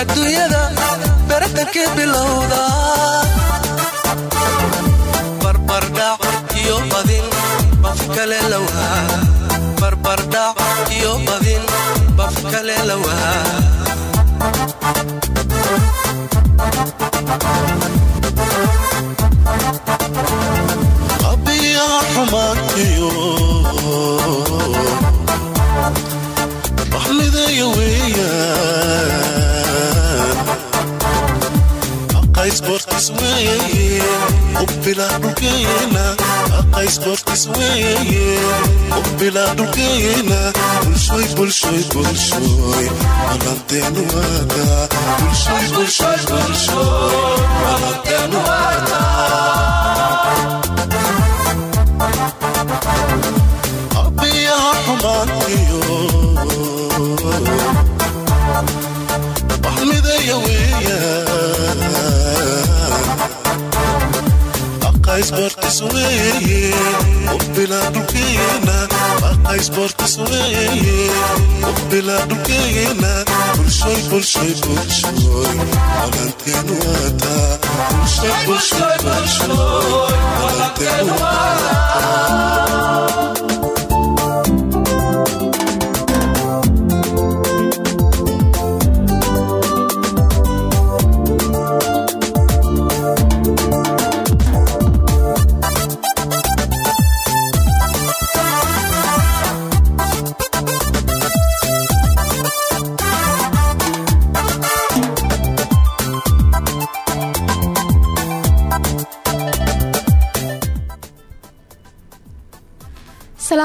adduunyada baratankii bilowda. Barbardhac iyo badin baf kale lowhaa barbardhac iyo badin baf kale weeyaan aqaysboortis weeye ubbilaa dhulkeena aqaysboortis weeye ubbilaa dhulkeena bulshoy bulshoy bulshoy balanteenu waada bulshoy bulshoy bulshoy balanteenu waada abiyaha xumaantiyo waxmidaya weeyaan aqaysboortis weeye ubbilaa dhulkeena aqaysboortis weeye ubbilaa dhulkeena bulshoy bulshoy bulshoy balanteenu waata bulshoy bulshoy bulshoy balanteenu waata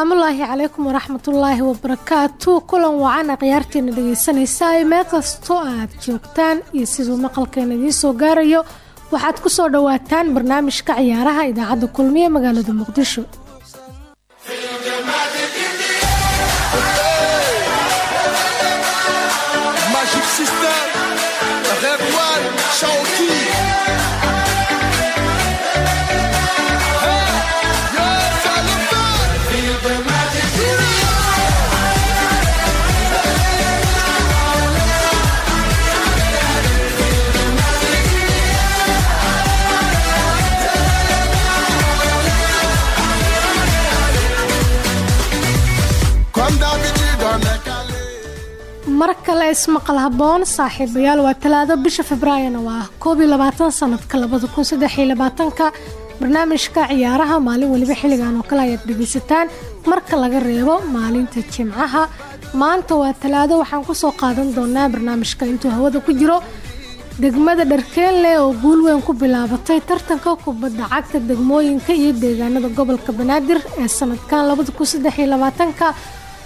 asalaamullaahi calaykum waraxmatullaahi wabarakaatu kulan wacan khiyaarteena dhegeysanaysaa meel kastoo aad joogtaan iyo siduu maqalkeena idiin soo gaarayo waxaad ku soo dhowaataan barnaamijka ciyaaraha idaacadda kulmiye magaalada muqdisho kale ismaqal haboon saaxiibayaal waa talaado bisha februaarina waa koob iyo labaatan sanadka labada kun barnaamijka ciyaaraha maalin weliba xilligan oo kale ayaad dhegeysataan marka laga reebo maalinta jimcaha maanta waa talaado waxaan ku soo qaadan doonaa barnaamijka intuu hawada ku jiro. Degmada dharkeenle oo guul weyn ku bilaabatay tartanka kubadda cagta degmooyinka iyo deegaanada gobolka banaadir ee sanadkan labada kun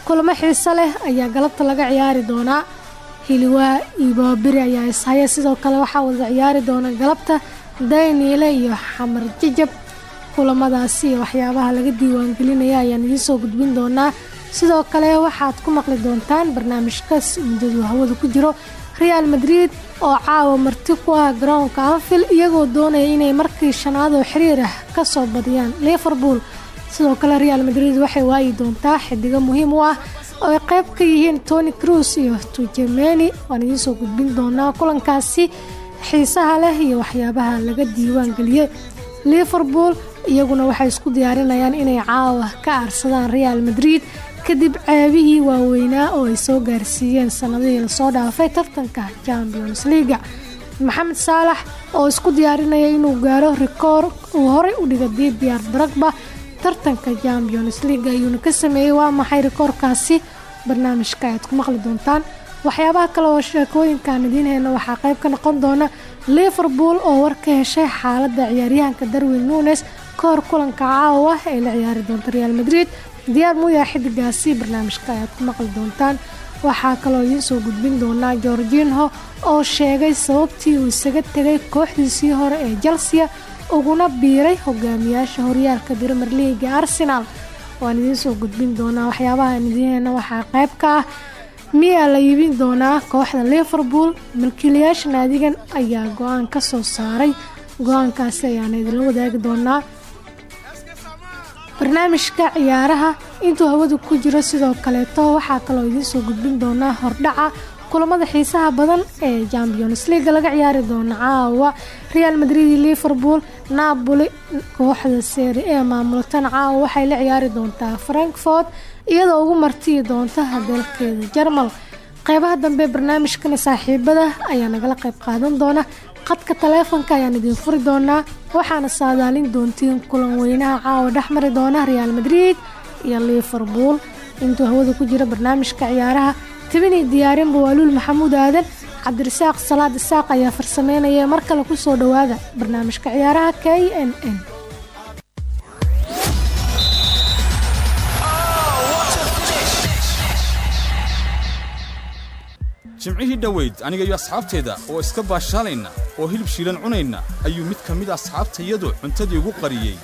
kulamo xiiso leh ayaa galabta laga ciyaari doonaa. Hiliwaa iyo baabiri ayaa ishaya sidoo kale waxaa wada ciyaari doona galabta dayniile iyo xamar jajab. Kulamadaasi iyo waxyaabaha laga diiwaangelinaya ayaan idiin soo gudbin doonaa. Sidoo kale waxaad ku maqli doontaan barnaamijkaas muddadu hawada ku jiro. Real madrid oo caawa marti ku ah garoonka anfield iyagoo doonaya inay markii shanaad oo xiriir ah ka soo badiyaan liverpool sidoo kale real madrid waxay waayi doontaa xidigo muhiim u ah oo ay qayb ka yihiin tony cruz iyo tujemeni waan idiin soo gudbin doonaa kulankaasi xiisaha leh iyo waxyaabaha laga diiwaan geliyey liverpool iyaguna waxay isku diyaarinayaan inay caawa ka aarsadaan real madrid kadib ceebihii waaweynaa oo ay soo gaarsiiyeen sanadihii la soo dhaafay tartanka champions leaga maxamed saalax oo isku diyaarinaya inuu gaaro rikoor uu horey u dhiga didiar dragba tartanka champions league ayuuna ka sameeyey. Waa maxay rikoorkaasi? Barnaamijka ayaad ku maqli doontaan. Waxyaabaha kale oo sheekooyinkaan idiin heyna waxaa qayb ka noqon doona liverpool oo war ka heshay xaaladda ciyaaryahanka darwin nunes. Ka hor kulanka caawa ee la ciyaari doonta real madrid. Diyaar muuyaa xidigaasi barnaamijka ayaad ku maqli doontaan. Waxaa kaloo idiin soo gudbin doonaa georginho oo sheegay sababtii uu isaga tegay kooxdiisii hore ee chelsea uguna biiray hogaamiyaasha horyaalka brimer leaga arsenal. Waan idiin soo gudbin doonaa waxyaabaha idiinheena waxaa qayb ka ah. Miyaa la iibin doonaa kooxda liverpool? Milkiilayaasha naadigan ayaa go'aan ka soo saaray. Go'aankaasi ayaana idinla wadaagi doonaa. Barnaamijka ciyaaraha intuu hawada ku jiro sidoo kaleeto waxaa kaloo idiin soo gudbin doonaa hordhaca kulamada xiisaha badan ee champions leaga laga ciyaari doona caawa real madrid iyo liverpool napoli kooxda seeri ee maamulatan caawa waxay la ciyaari doontaa frankfort iyadoo ugu martiyi doonta dalkeeda jarmal. Qeybaha dambe barnaamijkana saaxiibada ayaa nagala qayb qaadan doona. Qadka taleefonka ayaan idiin furi doonaa waxaana saadaalin doontiin kulan weynaha caawa dhexmari doona real madrid iyo liverpool. Intuu hawada ku jira barnaamijka ciyaaraha tibinii diyaarinba waaluul maxamuud aadan. Cabdirasaaq salaad isaaq ayaa farsameynaya mar kale ku soo dhawaada barnaamijka ciyaaraha k n n. Jimcihii dhoweyd aniga iyo asxaabteeda oo iska baashaalayna oo hilib shiilan cunayna ayuu mid ka mid asxaabtayadu cuntadii ugu qariyey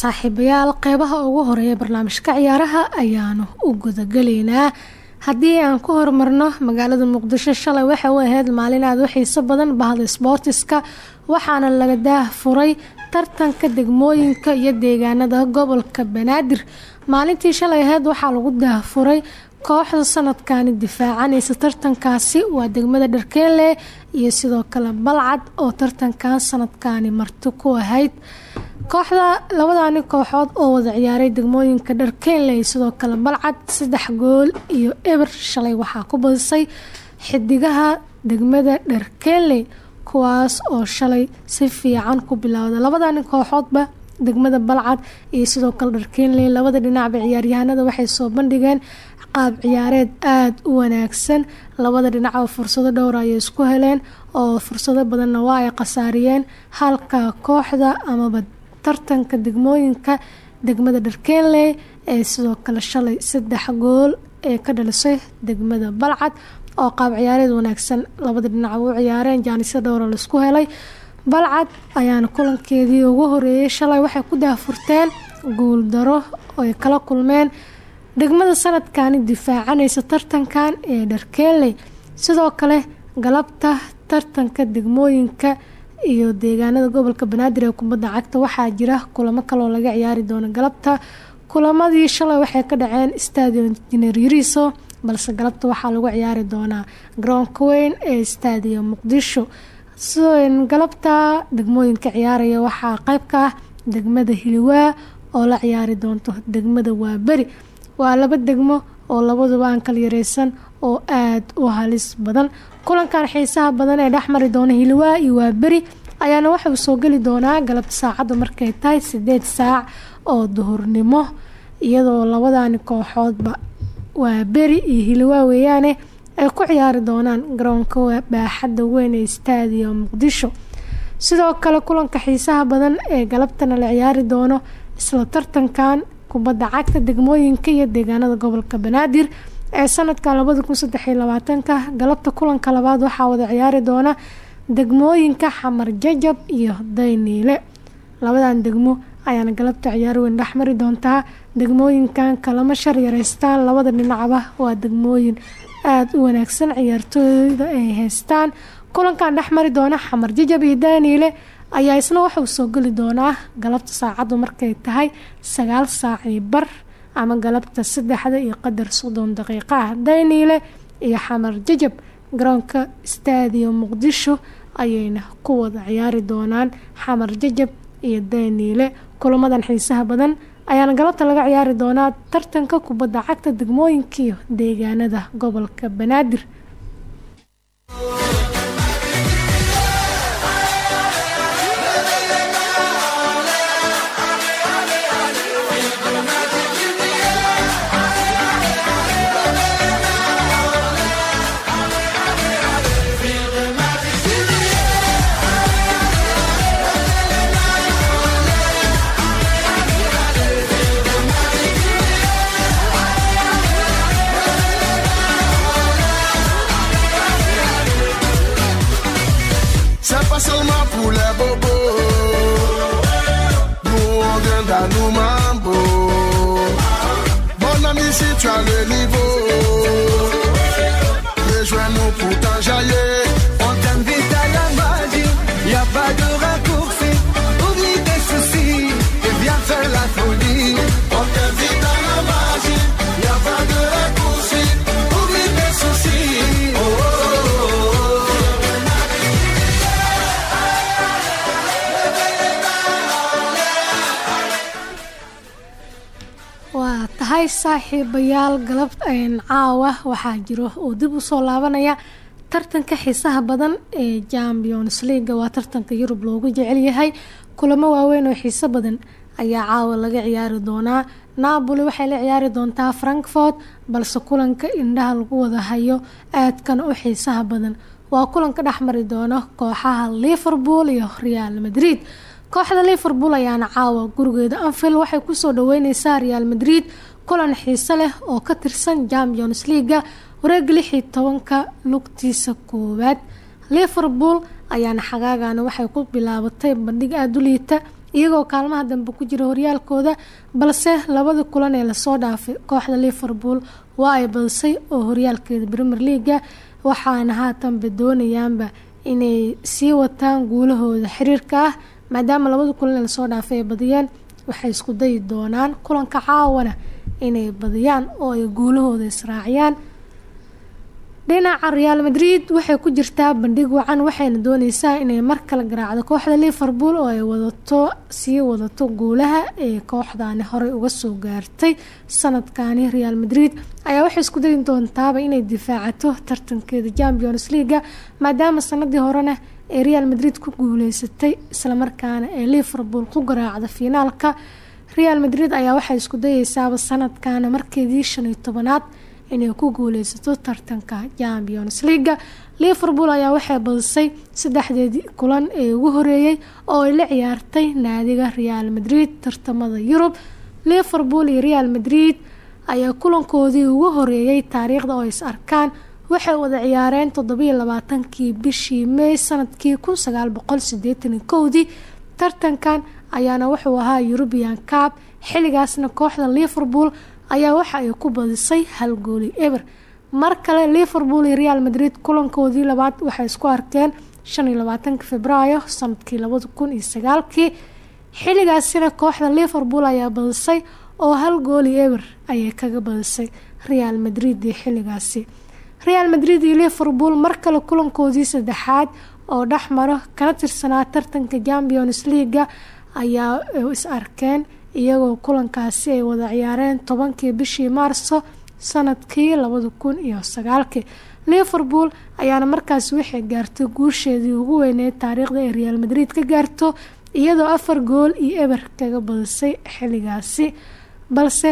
saaxiibayaal qeybaha ugu horreeya barnaamijka ciyaaraha ayaanu u gudagelaynaa haddii aan ku horumarno magaalada muqdisho shalay waxay u ahayd maalin aada u xiiso badan bahda sboortiska waxaana laga daahfuray tartanka degmooyinka iyo deegaanada gobolka banaadir. Maalintii shalay ahayd waxaa lagu daahfuray kooxda sanadkani difaacanaysa tartankaasi waa degmada dharkeelle iyo sidoo kale balcad oo tartankan sanadkani marti ku ahayd kooxda labadani kooxood oo wada ciyaaray degmooyinka dharkeelle iyo sidoo kale balcad saddex gool iyo eber shalay waxaa ku badisay xidigaha degmada dharkeelle kuwaas oo shalay si fiican ku bilowda labadani kooxoodba degmada balcad iyo sidoo kale dharkeelle labada dhinacba ciyaaryahanada waxay soo bandhigeen. Qaab ciyaareed aada u wanaagsan. Labada dhinac oo fursado dhowra ayay isku heleen oo fursado badanna waa ay khasaariyeen halka kooxda amaba tartanka degmooyinka degmada dharkeelle ee sidoo kale shalay saddex gool ee ka dhalisay degmada balcad oo qaab ciyaareed wanaagsan. Labada dhinac u ciyaareen jaanisyo dhowra la isku helay. Balcad ayaana kulankeedii ugu horeeyay shalay waxay ku daafurteen guuldaro ay kala kulmeen. Degmada sanadkani difaacanaysa tartankan ee dharkeelle sidoo kale galabta tartanka degmooyinka iyo deegaanada gobolka banaadir ee kubadda cagta waxaa jira kulamo kaloo laga ciyaari doono galabta. Kulamadii shalay waxay ka dhaceen stadium injineer yariso balse galabta waxaa lagu ciyaari doonaa garoonka weyn ee stadium muqdisho. Galabta degmooyinka ciyaaraya waxaa qayb ka ah degmada hiliwaa oo la ciyaari doonto degmada waaberi. Waa laba degmo oo labaduba aan kala yareysan oo aada u halis badan. Kulankan xiisaha badan ee dhexmari doona hiliwaa iyo waaberi ayaana waxauu soo geli doonaa galabta saacadda markay tahay sideed saac oo duhurnimo iyadoo labadani kooxoodba waaberi iyo hiliwaa weeyaane ay ku ciyaari doonaan garoonka baaxadda weyn ee stadium muqdisho. Sidoo kale kulanka xiisaha badan ee galabtana la ciyaari doono isla tartankan kubadda cagta degmooyinka iyo deegaanada gobolka banaadir ee sanadka labada kun galabta kulanka labaad waxaa wada ciyaari doona degmooyinka xamar jajab iyo dayniile labadan degmo ayaana galabta ciyaar weyn dhexmari doontaa degmooyinkan kalama shar yareystaan labada dhinacba waa degmooyin aada u wanaagsan ciyaartooyda ay haystaan. Kulankan dhexmari doona xamar jajab iyo dayniile ayaa isna waxauu soo geli doonaa galabta saacaddu markay tahay sagaal saac iyo bar ama galabta saddexda iyo qadar soddon daqiiqa ah. Dayniile iyo xamar jajab garoonka staadium muqdisho ayayna ku wada ciyaari doonaan. Xamar jajab iyo dayniile kulamadan xiisaha badan ayaana galabta laga ciyaari doonaa tartanka kubadda cagta degmooyinka deegaanada gobolka banaadir saaxiibayaal galab caawa waxaa jiro uu dib u soo laabanaya tartanka xiisaha badan ee champions leaga waa tartanka yurub loogu jecelyahay kulamo waaweyn oo xiiso badan ayaa caawa laga ciyaari doonaa. Napoli waxay la ciyaari doontaa frankfort balse kulanka indhaha lagu wada hayo aadkana u xiisaha badan. Waa kulanka dhexmari doono kooxaha liverpool iyo real madrid. Kooxda liverpool ayaana caawa gurigeeda anfield. Waxay ku soo dhaweyneysaa real madrid kulan xiise leh oo ka tirsan champions leaga wareega lix iyo tobanka lugtiisa koowaad. Liverpool ayaana xagaagana waxay ku bilaabatay bandhig aada u liita iyagoo kaalmaha dambe ku jira horyaalkooda balse labada kulan ee la soo dhaafay kooxda liverpool waa ay badisay oo horyaalkeeda premier leaga waxaana haatanba doonayaanba inay sii wataan guulahooda xiriirka ah maadaama labada kulan ee la soo dhaafay ay badiyeen waxay isku dayi doonaan kulanka caawana inay badiyaan oo ay guulahooda israaciyaan. Dhinaca real madrid waxay ku jirtaa bandhig wacan waxayna dooneysaa inay mar kale garaacdo kooxda liverpool oo ay wadato sii wadato guulaha ee kooxdani horey uga soo gaartay sanadkani real madrid ayaa waxay isku dayi doontaaba inay difaacato tartankeeda champions leaga maadaama sanadii horena ee real madrid ku guuleysatay islamarkaana ee liverpool ku garaacda fiinaalka real madrid ayaa waxay isku dayeysaaba sanadkana markeedii shan iyo tobanaad inay ku guuleysato tartanka champions leaga liverpool ayaa waxay badisay saddexdeedii kulan ee ugu horeeyey oo ay la ciyaartay naadiga real madrid tartamada yurub. Liverpool iyo real madrid ayaa kulankoodii ugu horeeyey taariikhda oo is arkaan waxay wada ciyaareen toddobiyo labaatankii bishii may sannadkii kun sagaal boqol sideetan kowdii. Tartankan ayaana wuxuu ahaa eurubian cab xilligaasna kooxda liverpool ayaa waxa ay ku badisay hal gooli eber. Mar liverpool iyo real madrid kulankoodii labaad waxay isku arkeen shan iyo labaatanka februaayo sannadkii labada kun iyo kooxda liverpool ayaa badisay oo hal gooli eber ayay kaga badisay real madrid iyo xilligaasi. Real madrid iyo liverpool mar kale kulankoodii saddexaad oo dhexmaro kana tirsanaa tartanka champions leaga ayaa is arkeen iyagoo kulankaasi ay wada ciyaareen tobankii bishii maarso sannadkii labada kun iyo sagaalkii. Liverpool ayaana markaasi waxay gaartay guusheedii ugu weyneed taariikhda ee real madrid ka gaarto iyadoo afar gool iyo eber kaga badisay xilligaasi. Balse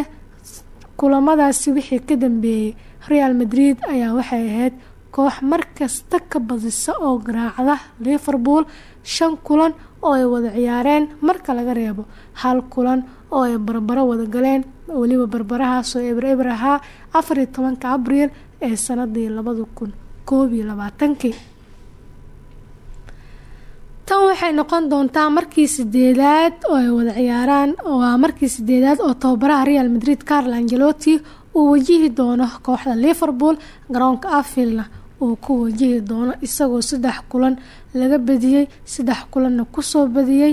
kulamadaasi wixii ka dambeeyey real madrid ayaa waxay ahayd koox markasta ka badisa oo garaacda liverpool shan kulan oo ay wada ciyaareen marka laga reebo. Hal kulan oo ay barbaro wada galeen weliba barbarahaasoo eber eber ahaa afar iyo tobanka abriil ee sanadii labada kun koob tan waxay noqon doontaa markii sideedaad oo ay wada ciyaaraan waa markii sideedaad oo tababaraha real madrid carl angelotti uu wajihi doono kooxda liverpool garoonka afilna uu ku wajihi doono isagoo saddex kulan laga badiyey saddex kulanna ku soo badiyey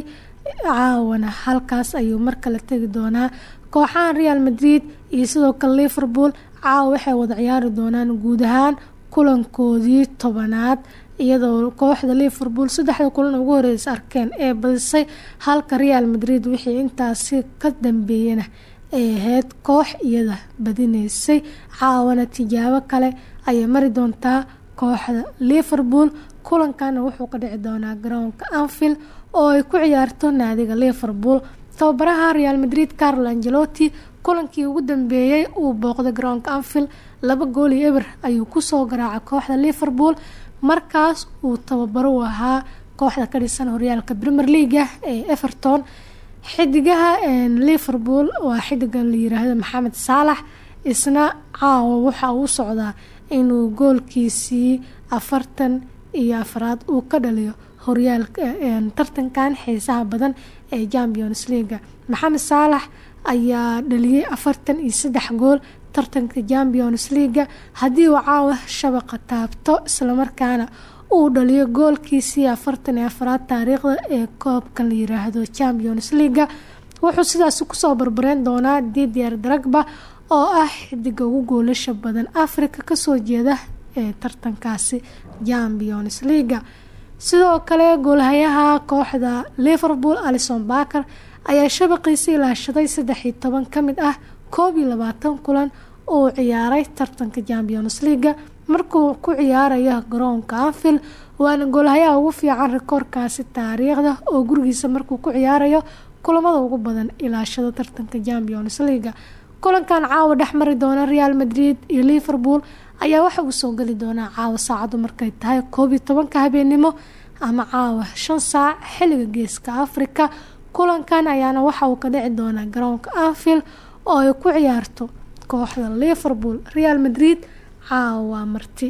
caawana halkaas ayuu mar kale tegi doonaa. Kooxahan real madrid iyo sidoo kale liverpool caawa waxay wada ciyaari doonaan guud ahaan kulankoodii tobanaad iyadoo kooxda liverpool saddexda kulan ugu horeysa arkeen ee badisay halka real madrid wixii intaasi ka dambeeyana ay ahayd koox iyada badineysay caawana tijaabo kale ayay mari doontaa kooxda liverpool. Kulankana wuxuu ka dhici doonaa garoonka anfield oo ay ku ciyaarto naadiga liverpool. Tababaraha real madrid carlo angelotti kulankii ugu dambeeyey uu booqday garoonka anfield. Laba gool iyo eber ayuu ku soo garaacay kooxda liverpool. Markaas uu tababaro u ahaa kooxda ka dhisan horyaalka premier leaga ee everton. Xidigaha liverpool waa xidigan la yiraahdo maxamed saalax isna caawa waxa uu socdaa inuu goolkiisii afartan iyo afraad uu ka dhaliyo horyaalka tartankan xiisaha badan ee champions leaga maxamed saalax ayaa dhaliyey afartan iyo saddex gool tartanka champions leaga haddii uu caawa shabaqa taabto islamarkaana uu dhaliyo goolkiisii afartan iyo afraad taariikhda ee koobkan la yiraahdo champions leaga wuxuu sidaasi ku soo barbareen doonaa didier dragba oo ah xidiga ugu goolasha badan africa ka soo jeeda ee tartankaasi champions leaga sidoo kale goolhayaha kooxda liverpool alison barker ayaa shabaqiisa ilaashaday saddex iyo toban ka ah koob iyo labaatan kulan uu ciyaaray tartanka champions leaga markuu ku ciyaarayo garoonka anfield waana goolhayaha ugu fiican rikoorkaasi taariikhda oo gurigiisa markuu ku ciyaarayo kulamada ugu badan ilaashada tartanka champions leaga kulankan caawa dhex mari doona real madrid iyo liverpool ayaa waxa uu soo geli doonaa caawa saacadu markay tahay koob iyo tobanka habeenimo ama caawa shan saac xilliga geeska africa kulankan ayaana waxa uu ka dhici doonaa garoonka anfield oo ay ku ciyaarto kooxda liverpool real madrid caawa waa marti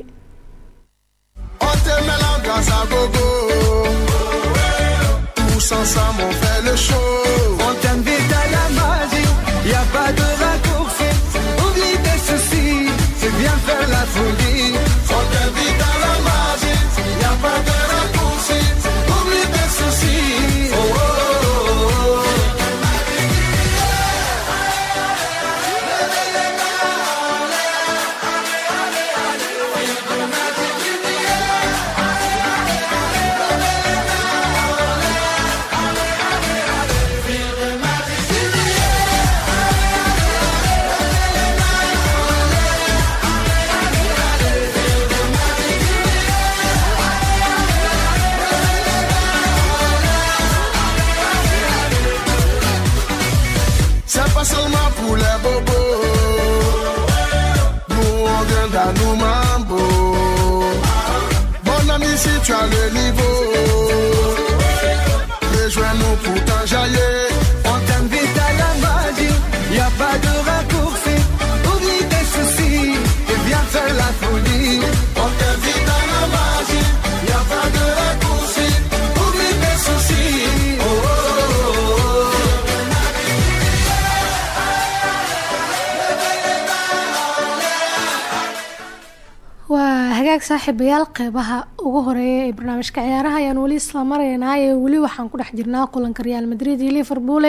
saaxiibayaal qeybaha ugu horreeya ee barnaamijka ciyaaraha ayaan weli isla maraynaa ee weli waxaan ku dhex jirnaa kulanka real madrid iyo liverpool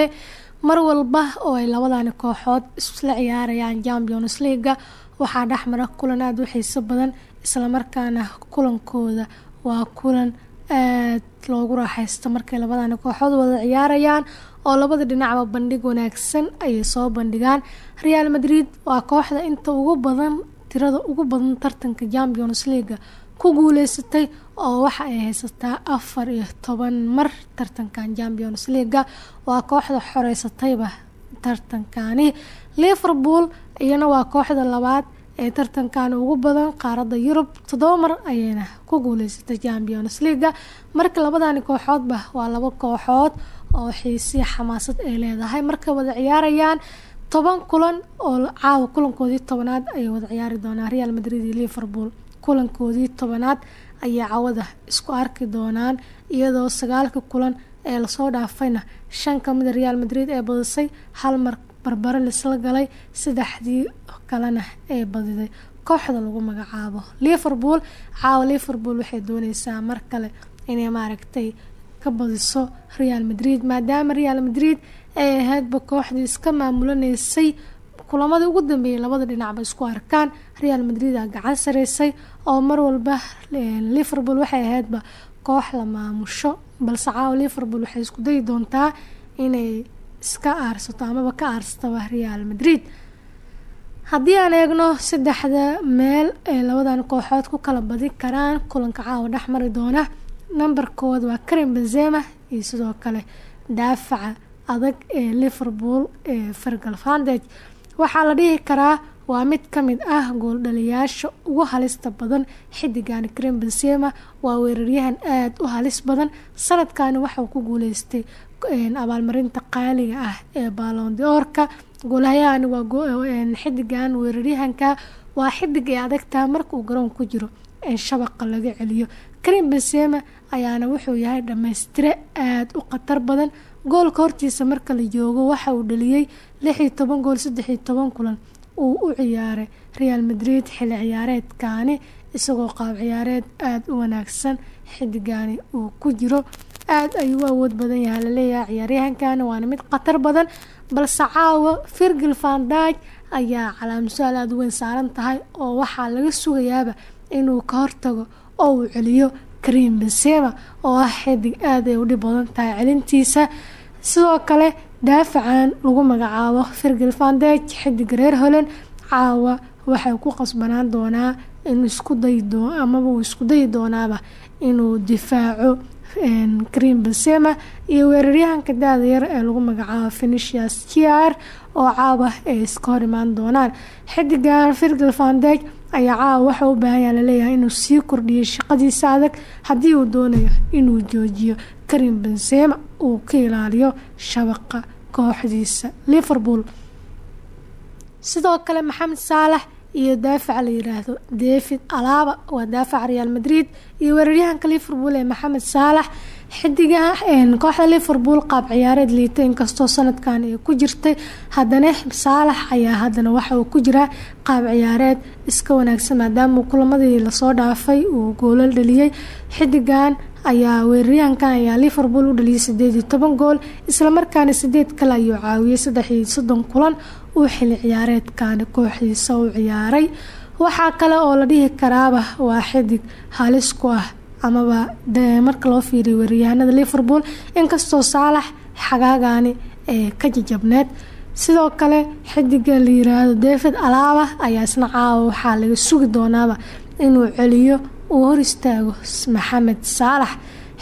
mar walba oo ay labadani kooxood isla ciyaarayaan champions leaga waxaa dhexmara kulan aada u xiiso badan islamarkaana kulankooda waa kulan aad loogu raaxaysto markay labadani kooxood wada ciyaarayaan oo labada dhinacba bandhig wanaagsan ayay soo bandhigaan. Real madrid waa kooxda inta ugu badan tirada ugu badan tartanka champions leaga ku guuleysatay oo waxa ay haysataa afar iyo toban mar tartankan champions leaga waa kooxda xoreysatayba tartankani liverpool iyana waa kooxda labaad ee tartankan ugu badan qaaradda yurub toddoba mar ayayna ku guuleysatay champions leaga marka labadani kooxoodba waa laba kooxood oo xiisiya xamaasad ay leedahay. Markay wada ciyaarayaan toban kulan oo caawa kulankoodii tobanaad ayay wada ciyaari doonaan real madrid iyo liverpool. Kulankoodii tobanaad ayay cawada isku arki doonaan iyadoo sagaalka kulan ee la soo dhaafayna shan kamida real madrid ee badisay hal mar barbare lisla galay saddexdii kalena ee badiday. Kooxda lagu magacaabo liverpool caawa liverpool waxay dooneysaa mar kale inay maaragtay ka badiso real madrid maadaama real madrid ay ahaydba kooxdii iska maamulanaysay kulamadii ugu dambeeyay labada dhinacba isku arkaan. Real madrid aa gacan sareysay oo mar walba liverpool waxay ahaydba koox la maamusho balse caawa liverpool waxay isku dayi doontaa inay iska aarsato amaba ka aarsataba real madrid. Haddii aan eegno saddexda meel ee labadan kooxood ku kala badi karaan kulanka caawa dhex doona nambarkood waa karim benzema iyo sidoo kale daafaca adag ee liverpool ee fergal vandeg waxaa la dhihi karaa waa mid ka mid ah gooldhaliyaasha ugu halista badan xidigani karim benzema. Waa weeraryahan aada u halis badan. Sanadkani waxauu ku guuleystay abaalmarinta qaaliga ah ee baalon de-oorka goolahayahani waa xidigan weeraryahanka. Waa xidig ay adagtaa marka uu garoon ku jiro in shabaqa laga celiyo karim benzema ayaana wuxuu yahay dhammaystire aada u khatar badan. Goolka hortiisa marka la joogo waxa uu dhaliyey lix iyo toban gool saddex iyo toban kulan. Uu u ciyaaray real madrid xilli ciyaareedkani isagoo qaab ciyaareed aada u wanaagsan xidigani uu ku jiro. Aada ayuu awood badan yahay la leeyahay ciyaaryahankani waana mid khatar badan balse caawa virgil vandag ayaa calaamsu-aal aada u weyn saaran tahay oo waxaa laga sugayaaba inuu ka hortago oo uu celiyo karim benzema oo ah xidig aada ay u dhib badan tahay celintiisa. Sidoo kale daafacan lagu magacaabo virgil vandeg xidig reer holland caawa waxay ku qasbanaan doonaa inuu isku dayi doo amaba uu isku dayi doonaaba inuu difaaco karim benzema iyo weeraryahanka daada yar ee lagu magacaabo venicius jr oo caawa ay iska hor imaan doonaan. Xidigan virgil vandeg ayaa caawa waxa u baahanyaa la leeyahay inuu sii kordhiyay shaqadiisa adag haddii uu doonayo inuu joojiyo karim benzema uu ka ilaaliyo shabaqa kooxdiisa liverpool. Sidoo kale maxamed saalax iyo daafaca la yiraahdo david alaba waa daafaca real madrid iyo weeraryahanka liverpool ee maxamed saalax xidiga kooxda liverpool qaab ciyaareed liita inkastoo sanadkan ay ku jirtay haddana saalax ayaa haddana waxa uu ku jiraa qaab ciyaareed iska wanaagsan maadaama kulamadii la soo dhaafay uu goolal dhaliyey xidigan ayaa weeraryahankan ayaa liverpool u dhaliyay sideed iyo toban gool islamarkaana sideed kale ayuu caawiyey saddex kulan uu xili ciyaareedkani kooxdiisa u ciyaaray. Waxaa kale oo la dhihi karaaba waa xidig halis ku ah amaba marka loo fiiriyo weeraryahanada liverpool inkastoo saalax xagaagani ee ka jajabneed. Sidoo kale xidiga la yiraahdo david alaba ayaa isna caawa waxaa laga sugi doonaaba inuu celiyo uu hor istaago maxamed saalax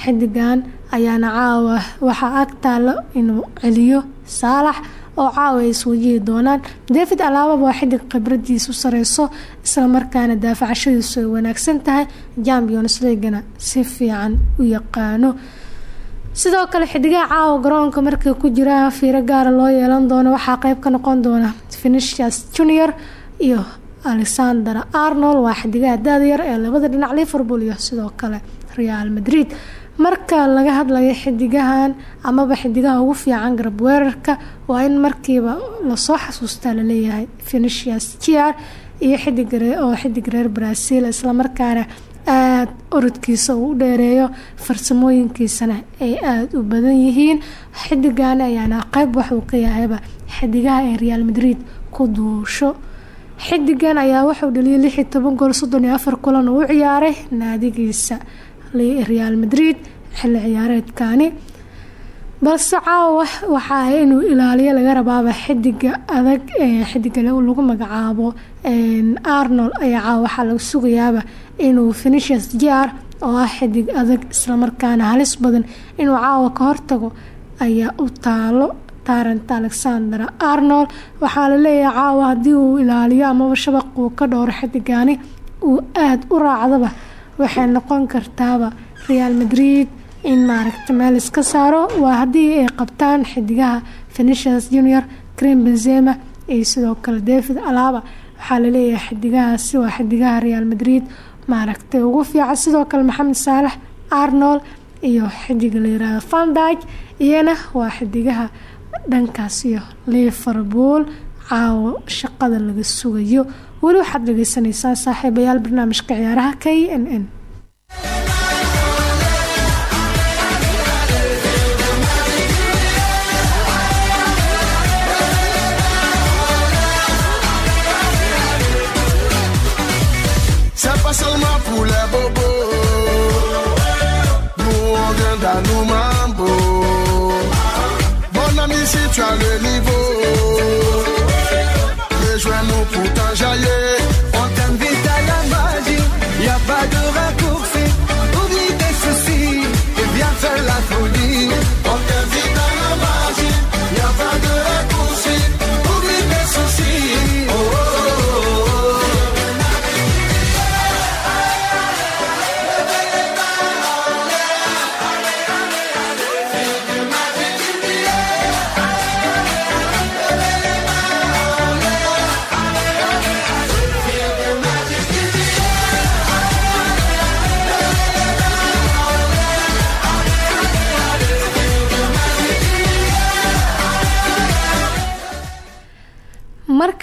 xidigan ayaana caawa waxaa ag taalo inuu celiyo saalax oo caawa ay iswajihi doonaan. David alaababa waa xidig khibradiisu sareyso islamarkaana daafacashadiisu ay wanaagsan tahay. Champions leagana si fiican u yaqaano. Sidoo kale xidigaha caawa garoonka markay ku jiraan fiiro gaara loo yeelan doono waxaa qeyb ka noqon doona venicius junior iyo alexander arnold. Waa xidigaha daada yar ee labada dhinac liverpool iyo sidoo kale real madrid marka laga hadlayo xidigahan amaba xidigaha ugu fiican garab weerarka waa in markiiba la soo xasuustaa la leeyahay venicius jr iyo oo xidig reer brazil islamarkaana aada orodkiisa uu dheereeyo farsamooyinkiisana ay aada u badan yihiin. Xidigan ayaana qeyb waxuu ka yahayba xidigaha ee real madrid ku duusho. Xidigan ayaa wuxuu dhaliyay lix iyo toban gool soddon iyo afar kulan oo u ciyaaray naadigiisa real madrid xilli ciyaareedkani balse caawa waxaa inuu ilaaliyo laga rabaaba xidiga adag xidiga lagu magacaabo arnold ayaa caawa waxaa laga sugayaaba inuu venicius jr oo ah xidig adag islamarkaana halis badan inuu caawa ka hortago ayaa u taalo tarant alexander. Arnold waxaa la leeyahay caawa haddii uu ilaaliyo amaba shabaq uu ka dhowro xidigani uu aada u raacdaba waxay noqon kartaaba real madrid in maaragta meel iska saaro. Waa haddii ay qabtaan xidigaha venicius junior crem benzema iyo sidoo kale david alaba. Waxaa la leeyahay xidigahaasi waa xidigaha real madrid maaragtay ugu fiican. Sidoo kale maxamed saalax arnold iyo xidiga la yiraahdo vandag iyana waa xidigaha dhankaas iyo liverpool. Caawo shaqada laga sugayo weli waxaad dhageysaneysaan saaxiibayaal barnaamijka ciyaaraha k n n. Tu as le niveau,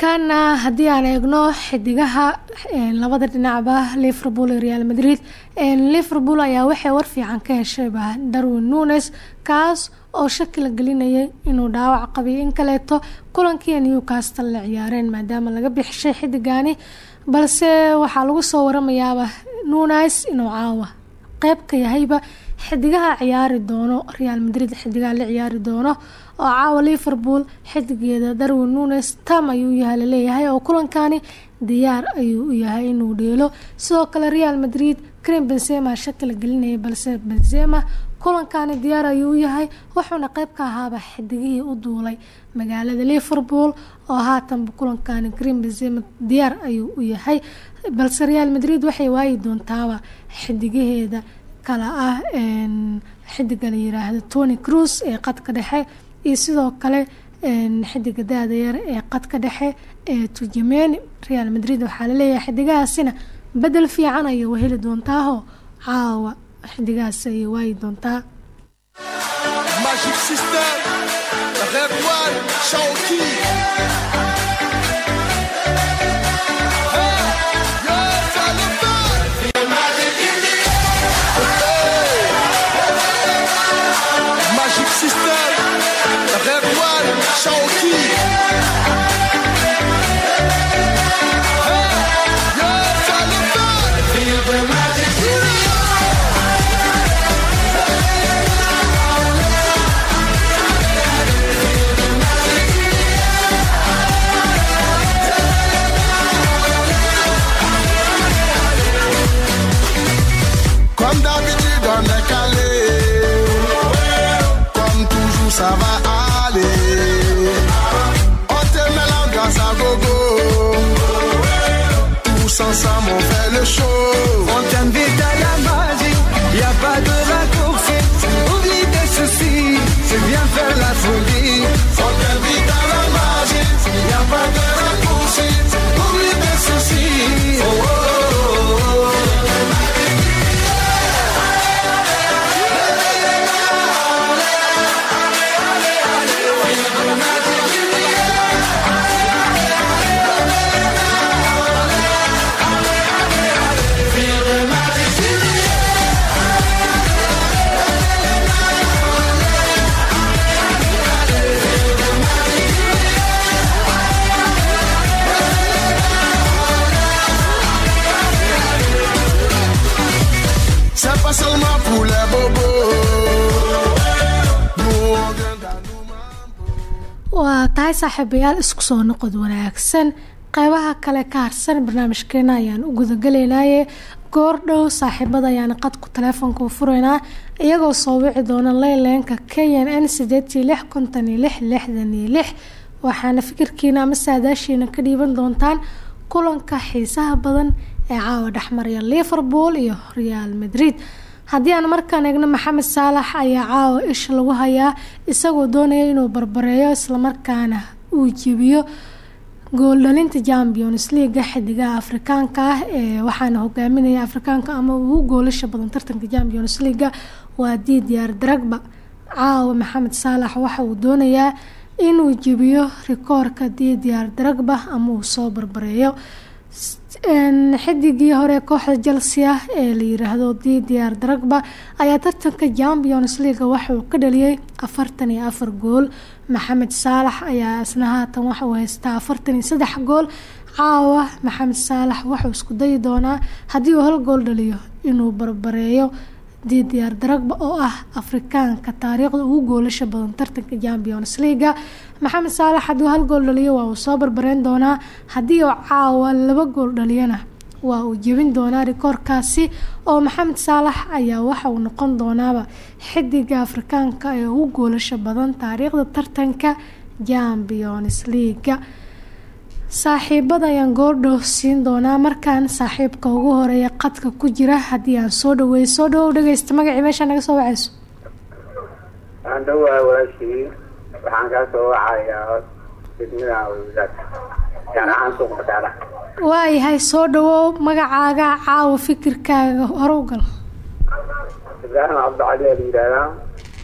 markaana haddii aan eegno xidigaha een, labada dhinacba liverpool iyo real madrid een, liverpool ayaa waxay war fiican ka heshayba darwin nunes kaas oo shaki la gelinayay inuu dhaawac qabiyo in kaleeto kulankii newcastle la ciyaareen maadaama laga bixishay xidigani. Balse waxaa lagu soo waramayaaba nunes inuu caawa qeyb ka yahayba xidigaha ciyaari doono real madrid xidigaha la ciyaari doono oo caawa liverpool xidigeeda darwin nunes tam ayuu yahay la leeyahay oo kulankani diyaar ayuu u yahay inuu dheelo. Sidoo kale real madrid karim benzema shaki la gelinayay balse benzema kulankani diyaar ayuu yahay wuxuuna qeyb ka ahaaba xidigihii u duulay magaalada liverpool oo haatanba kulankani karim benzema diyaar ayuu yahay. Balse real madrid waxay waayi doontaaba xidigaheeda kala ah xidiga la yiraahdo tony cruz ee qadka dhexe iyo sidoo kale xidiga daada yar ee qadka dhexe ee tujameen real madrid waxaa la leeyahay xidigahaasina bedel fiican ayay waheli doontaaho caawa xidigahaasi ayay waayi doontaa saaxiibayaal isku soo noqod wanaagsan. Qeybaha kale ka harsan barnaamijkeena ayaan u gudagaleynaaye. Goordhow saaxiibada ayaan qadku taleefonka u fureynaa iyagoo soo wici doona leyleenka k n n sideed iyo lix konton iyo lix lixdan iyo lix. Waxaana fikirkiina ama saadaashiina ka dhiiban doontaan kulanka xiisaha badan ee caawa dhexmaraya liverpool iyo real madrid haddii aan markaan eegno maxamed saalax ayaa caawa isha lagu hayaa isagoo doonaya inuu barbareeyo islamarkaana uu jebiyo gooldhalinta champions leaga xidigaha afrikaanka ah ee waxaana hogaaminaya afrikaanka ama ugu goolasha badan tartanka champions leaga waa didiar dragba caawa maxamed saalax waxa uu doonayaa inuu jebiyo rikoorka didiar dragba ama uu soo barbareeyo xidigii hore kooxda chelsea ah ee la yiraahdo didiar dragba ayaa tartanka champions leaga waxa uu ka dhaliyay afartan iyo afar gool. Maxamed saalax ayaa isna haatan waxa uu haystaa afartan iyo saddex gool. Caawa maxamed saalax wuxuu isku dayi doonaa haddii uu hal gool dhaliyo inuu barbareeyo. Didiar dragba oo ah afrikaanka taariikhda ugu goolasha badan tartanka champions leaga maxamed saalax haddii hal gool dhaliyo waa uu soo barbareyn doonaa. Haddii uu caawa laba gool dhaliyana waa uu jebin doonaa rikoorkaasi. Oo maxamed saalax ayaa waxa uu noqon doonaaba xidiga afrikaanka ee ugu goolasha badan taariikhda tartanka champions leaga saaxiibada ayaan goordhow siin doonaa markaan saaxiibka ugu horreeya qadka ku jira haddii aan soo dhaweeyo soo dhawow dhageysta magacii meesha naga soo wacayso waxaan kaa soo wacayaa degmada wadaad gaar ahaan suuq bakaala waayahay soo dhawow magacaaga caawa fikirkaaga gal ibraahim cabdicali aa la yidhaahdaa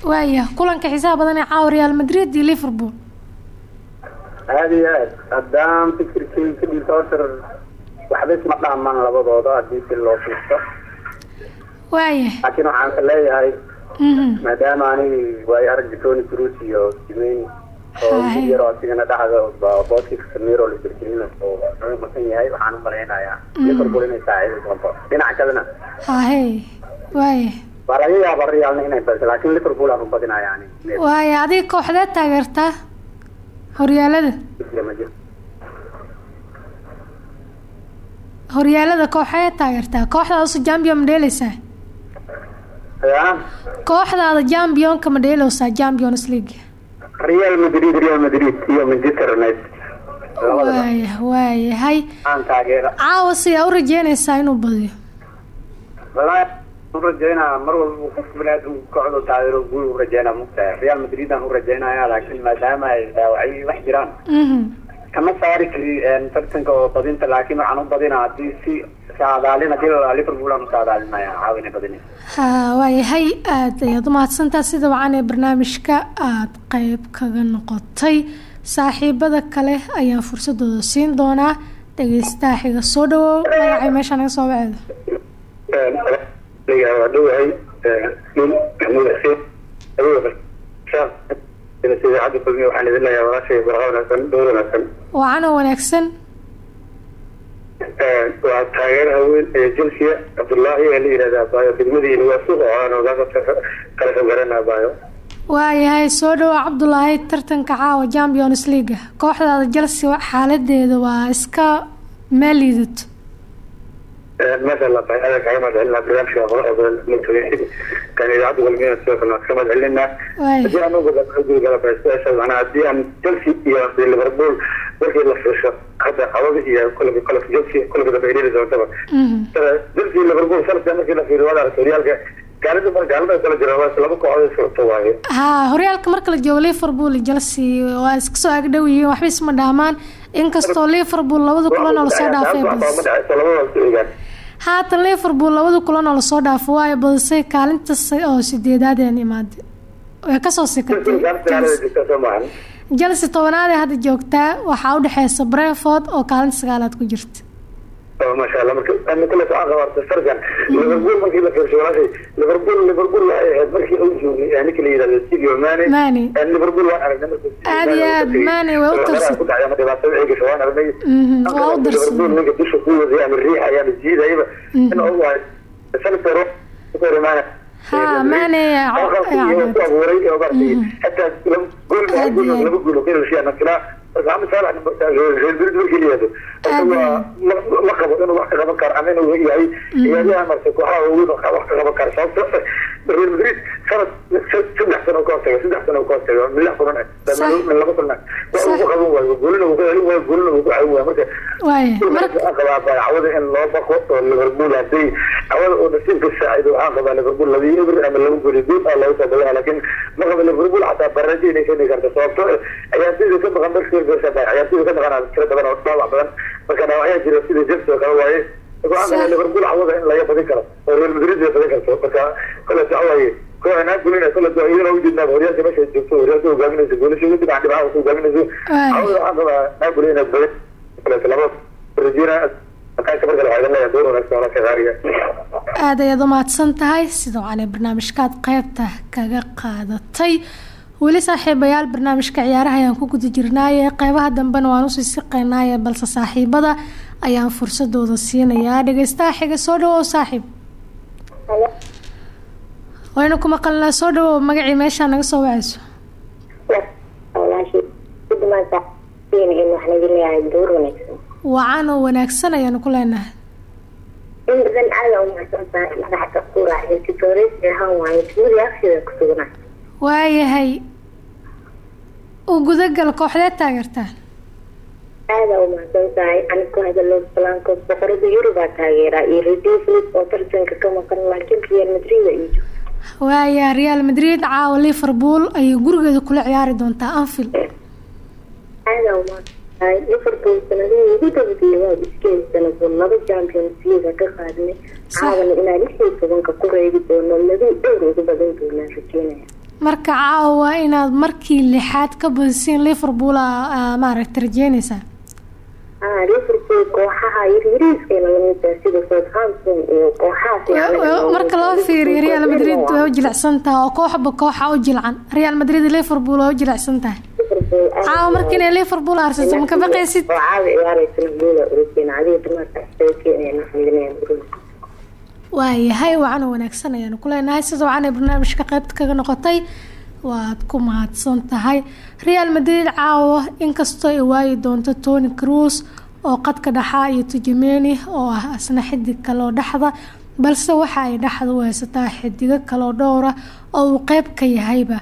waayah kulanka xisaab badan ee caawa real madrid iyo liverpool. Aada iyo aad haddaan fikirkii ka dhigto horta waxba isma dhaamaan labadooda haddii si loo fiirto waayah laakiin waxaan leeyahay maadaama anigi waayo aragga tony cruz iyo jimeyn oo Haye. yaroo asigana dhacda boodkii samiro la jirjinin oo wuxuu maqan yahay waxaan u malaynayaa. Liverpool inay saaciidi doonto. Dhinaca kalena. Hahey waayah waa laga yaaba realna inay badiso laakiin liverpool aan u badinaya ani. Waaya adiga kooxdeed taageertaa horyaalada. Horyaalada kooxeed taageertaa champion ma dheeleysaa ya kooxdaada championka ma dheeleysaa champions league. Real madrid real madrid iyo manchester united. Waaya aan taageera caawa siyaa u rajeynaysaa inuu badiyo. Wallaahi u rajeynaa mar walba qof biniaadam kooxdu taageero guul u rajeynaa mugtahay. Real madrid aan u rajeynaya laakiin maadaama ay dhaawacyo wax jiraan. Mhm kama saari kari tartanka oo badinta laakiin waxaan u badinaa haddii si saadaalin haddii la liverpool aan u saadaalinaya caawina badini ha waayahay aada ayaad umahadsantaa sida wacan ee barnaamijka aada qeyb kaga noqotay saaxiibada kale ayaan fursadooda siin doonaa dhegeystaha xiga soo dhawow magacay meesha naga soo waceeda waa dhowahay xuseen idaacadda kulmiya waxaan idin leeyahay walaashay barqa wanaagsan dhowr wanaagsan wacanoo wanaagsan? Waa taageeraha weyn ee chelsea cabdullaahi ee la yihahdaa baayo. Degmadiina waa suuqa aan ogaaka kala soo garanaa baayo. Waayahay soo dhawow cabdulaahi tartanka caawa champions leaga kooxdaada chelsea xaaladeeda waa iska meel liidato celinaa barnaamijka qoraxda badan ninka kan idaacadda kulmiya sidoo kale waan celinaa waaya haddii aan ugudagala baystayaasha macnaa haddii aan chelsea iyo liverpool markii la fiirsho hadda qabada iyo kulka kulka chelsea kulka dambe inay doontaba mhm chelsea liverpool sanadka markii la fiiriyo wada aragto horyaalka gaalida mar gaalada kala jira waa laba kooxood socota waaye haa horyaalka marka la joogo liverpool iyo chelsea waa iska soo agdhow yihiin waxba isma dhaamaan inkastoo liverpool labada kulan oo la soo dhaafay ma haatan liverpool labada kulan oo la soo dhaafo waayo badisay kaalinta oo sideedaad een imaaday way ka soo sikatay. Chelsea. chelsea tobanaad ee hadda joogtaa waxaa udhexeysa brentford oo kaalinta sagaalaad ku jirta oo maasha allah marka ana kule soo qabarta sarkan liverpool markii la fiirsho walaashay liverpool liverpool waxay ahayd markii uu joogay ee ninka la yidhahdo Sadio Mane Mane. ee liverpool waan aragnay markii Aad iyo aad, Mane way u tarsatay. ku dhacay ama dhibaatada ay gasho waan aragnay Mhm, waa u darsamay. liverpool ninka dusha ku waday ama riixaya ama jiidayba in uu waay sanadka hore ku Mane Ha, Mane yaa- yaa- ku abuuray oo bartay hatta gool laba gool oo kale anakila Maxamed Salah reer Madrid markii la waa aad. ma qabo inuu wax ka qaban karo ama inuu yahay ciyaaryahan marka kooxaha ugu wax ka qaban karo sababtoo ah real madrid sanad saddex sano ka hortaga saddex sano ka hortaga Sax. min laba kulan waa ugu qaban waayo golina uu ka waayo golina uu ku waayo marka waxaan qabaa cawada in loo baqo oo liverpool hadday cawada oo nasiibka saacido waxaan qabaa liverpool laba iyo eber ama laba goli gool aa laga soo badana laakiin ma qaba liverpool xataa barajo inay keeni karto sababto ciyaartoyda ka maqan markii ciyaartoyda ka maqan tiro badan oo dhaawac badan marka dhaawacyaa jira sida jebs oo kale waaye liverpool cawada in laga badin karo. Oo real madrid badin karto. Marka kale kale iyadana horyaalka meesha joogto horyaalka dhinaca ku hogaaminayso cawada waxaan inay badin kaleeto laba aad ayaad u mahadsan tahay. Sidoo kale barnaamijkaad qaybta kaga qaadatay. Weli saaxiibayaal barnaamijka ciyaaraha ayaan ku guda jirnaaye. Qeybaha dambena waan u sii siqeynaaye balse saaxiibada ayaan fursadooda siinayaa dhegeystaha xiga soo dhawow saaxiib. Waynu ku maqalnaa soo dhawow magacii meeshaa naga soo wacayso. Wacan oo wanaagsan ayaanu ku leenahay. Waayahay u gudagal kooxdee taageertaan aada u mahadsan tahay anigu hadalo blanco boqorada yurubaa taageeraa iyo radio flip oo tartanka ka maqan laakiin real madrid iyo waaya real madrid caawa liverpool. Ayay gurigeeda kula ciyaari doontaa anfield. Aada u liverpool sanadihii ugu dambeeyay waa iskeed sanadoo laba champions league ka qaadnay caawana inaan lix iyo tobanka ku reebi doono laba dhowr ugu badan doonaan rajeynaya marka caawa waa inaad markii lixaad ka badisiin liverpool aa maaragta rajeynaysaa ah liverpool kooxaha ah sida southampton iyo marka loo fiiriyo real madrid way u jilicsan tahay oo kooxba kooxa u jilcan real madrid iyo liverpool way u jilicsan tahay caawa marka inay liverpool aarsato ma ka baqaysid waayahay wacan oo wanaagsan ayaanu ku leenahay sida wacan ay barnaamijka qaybta kaga noqotay waad ku mahadsan tahay. Real madrid caawa inkastoo ay waayi doonto tony cruz oo qadka dhexaa iyo tujameni oo ah asna xidig kaloo dhexda balse waxa ay dhexda u haysataa xidigo kaloo dhowra oo uu qeyb ka yahayba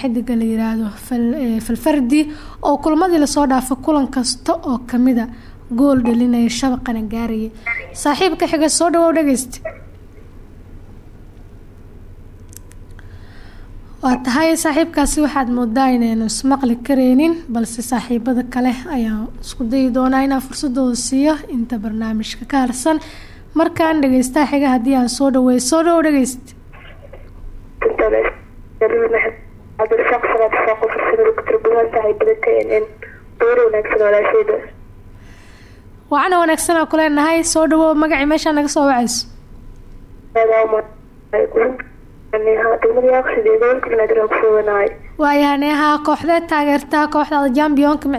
xidiga la yiraahdo fal- eh, falfardi oo kulmadii la soo dhaafay kulan kasta oo kamida gool dhalinaya shabaqana gaaraya saaxiibka xiga soo dhawow dhegeysta waa tahay saaxiibkaasi waxaad moodaa inaynu ismaqli kareynin balse saaxiibada kale ayaan isku dayi doonaa inaan fursadooda siiyo inta barnaamijka ka harsan. Markaan dhegeystaha xiga haddii aan soo dhaweeyo soo wanaagsan walaashayda wacana wanaagsan aan ku leenahay soo dhawow magacii meeshaa naga soo wacayso waayahay neehaa kooxdee taageertaa kooxdaada jambionka ma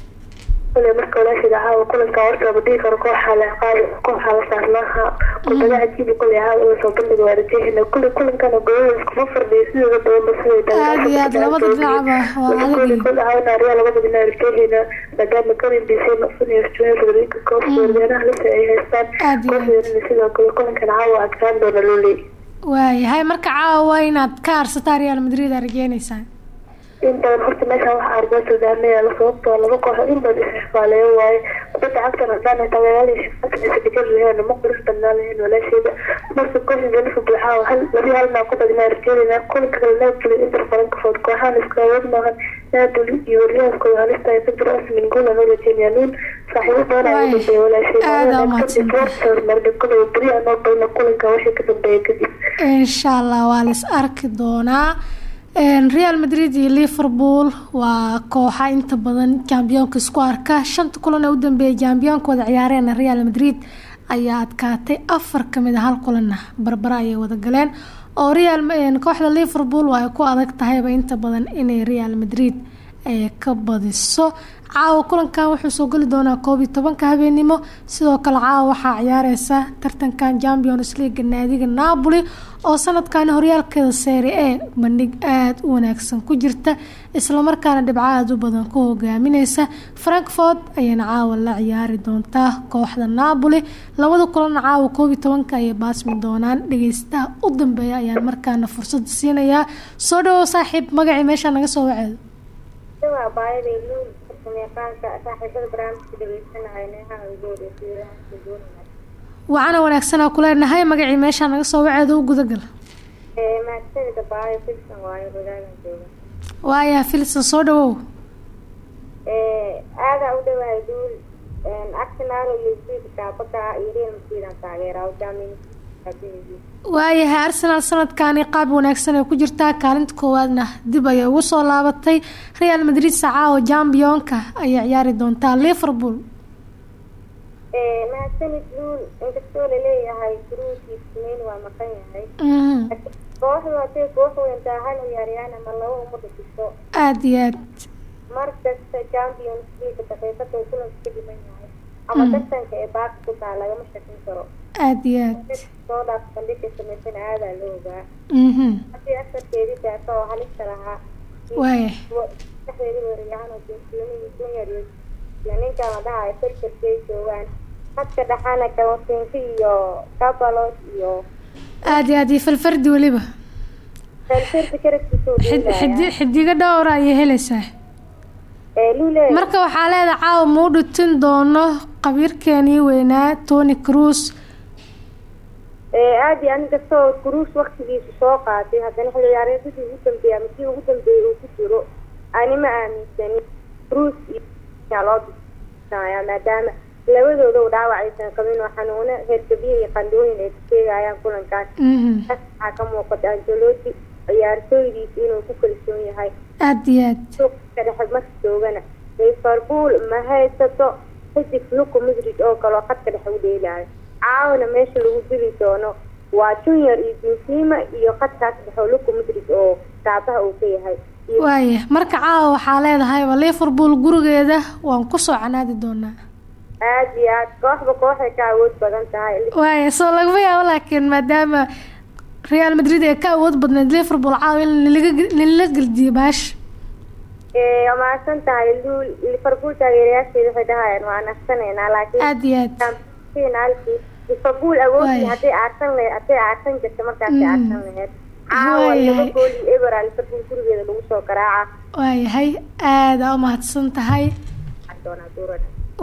kule marka walaashida caawa kulanka horta lama dhihi karo kooxa la qaadi kooxa la saarnaaha kubada cajiibi kule caawa in soo bandhiga waa rajeyhina kule kulankana gooyada iskuma fardhiyo sidooda badanba siday Aad iyo aad, labada dhinacba waa adag yihiin. kule caawina ariyaa labada dhinac rajeyhina maadaama karin bisay maqsan iyo studio federica kooxda wardeeraha lise ay haystaan. Aad iyo aad. kooxdeedana sidoo kale kulankan caawa adkaan doona loo leeyahy waayahay marka caawa waa inaad ka harsataa real madrid aa in badan horta meeshaan waxaa argoosa daanayaala sababtoo laba kooxo in badan isxifaaleen waaye kubadda cagtan xifaaska lahayn ma qurux badnaan lahayn walaasheeda marka kooxda hal labi halnaa ku badnaa rajeynayna kulanka kale napoli inter farankafood kooxahan iska awood maahan napoli iyo waryahaskooda halista ay ka u rajeynaya nuun saaxiibo badan ayaa Waay. dambeeya walaasheeda Aad aa mahadsantahay. sports marka kule beri anoo bayna kulanka wixii ka dambeeya kadib insha allah waa la is arki doonaa real madrid iyo liverpool waa kooxa inta badan jambiyonka isku arka. Shanta kulan ee u dambeeyay jambiyoonkooda ciyaareen real madrid ayaa adkaatay afar ka mid a hal kulanna barbara ayay wada galeen. Oo real kooxda liverpool waa ku adag tahayba inta badan inay real madrid ay ka badiso caawa kulankan wuxuu soo geli doonaa koob iyo tobanka habeenimo. Sidoo kale caawa waxaa ciyaareysa tartankan champions league naadiga napoli oo sanadkan horyaalkeeda serie a bandhig aada u wanaagsan ku jirta islamarkaana dhibco aada u badan ku hogaamineysa frankfort ayayna caawa la ciyaari doontaa kooxda napoli. Labada kulanna caawa koob iyo tobanka ayay baasmi doonaan. Dhageystaha u dambeeya ayaan markaana fursada siinayaa. Soo dhawow saaxiib magacii meeshaa naga soo waceedo wacana wanaagsanaa ku leenahay magacii meeshaa naga soo waceedo u gudagal waayaha filson soo dhawow? Ee aadaa u dhawahay arsenal iyo zid kaabaka iyo aan taageeraa hogaamin waayahay arsenal sanadkani qaab wanaagsan ay ku jirtaa kaalinta koowaadna. Dib ayay ugu soo laabatay. Real madrid sacaawo jambionka ayay ciyaari doontaa liverpool. Ee mahadsanid luul inkastoo la leeyahay gruuskiis main waa maqan yahay. Mhm. kooxdu haday koox weyntaa hal ciyaaryahan ama laba uma dhifiso. Aada iyo aad. Mar kasta champions league daqiiqada uu kulanka ka dhiman yahay. Ama tartanka ee baaka ku taha lagama shakin karo aada iyo aad bandhiga samaysan aadaa ogaa oo halista lahaa oo junior iyo joogaan hadka dhaxana kabalos aad iyo falfardi weliba xidigo dhowra ayay helaysaa marka waxaa leedahay caawa mau dhutin doono qabiirkeenii weynaa tony cruz ee aada iyo ankastoo kuruus waktigiisu soo qaatay. Haddana xilciyaareedadii ugu dambeeyay ama kii ugu dambeeyay uu ku jiro anima aaminsani. Kuruus iyo yaa loo disanaya maadaama labadooda u dhaawac aysan qabin oo xanuuno hergabiye iyo qandhooyin ay ka sheegayaan kulankaas. Mhm. waxaa ka muuqata angeloti ciyaartooydiisa inuu ku kalsoon yahay. Aada iyo aad. Dhexe marka joogana liverpool ma haysato xidig luka madrid oo kaleo khadka dhexe u dheelaayo caawna meesha lagu dili doono. Waa junior iyo benzema iyo oo luka madrid oo kaabaha uu ka yahay. Waaya marka caawa waxaa leedahayba liverpool gurigeeda waan ku soo canaadi doonaa. Aada iyo aad kooxba kooxay ka awood badan tahay. Waaya soo lagama yaabo laakiin maadaama real madrid ee ka awood badneyd liverpool caawa in nalala geldiyo baasha ee maasan tahay liverpool taageerayaasheeda waxay dhahayaan waa naqsanaynaa laakiin aada iyo aad awoodii Waaya. hadday aarsan lahayd hadday aarsan jirta markaasay aarsan lahayd caawa Waaya. laba gool iyo ebera liverpool gurigeeda lagu soo garaaca waayahay aada u mahadsan tahay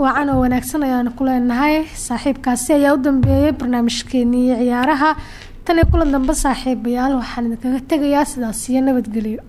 wacan oo wanaagsan ayaanu ku leenahay saaxiibkaasi ayaa u dambeeyay barnaamijkeenii ciyaaraha. Tan iyo kulan dambe saaxiibayaal waxaan idinkaga tegayaa sidaas iyo nabadgelyo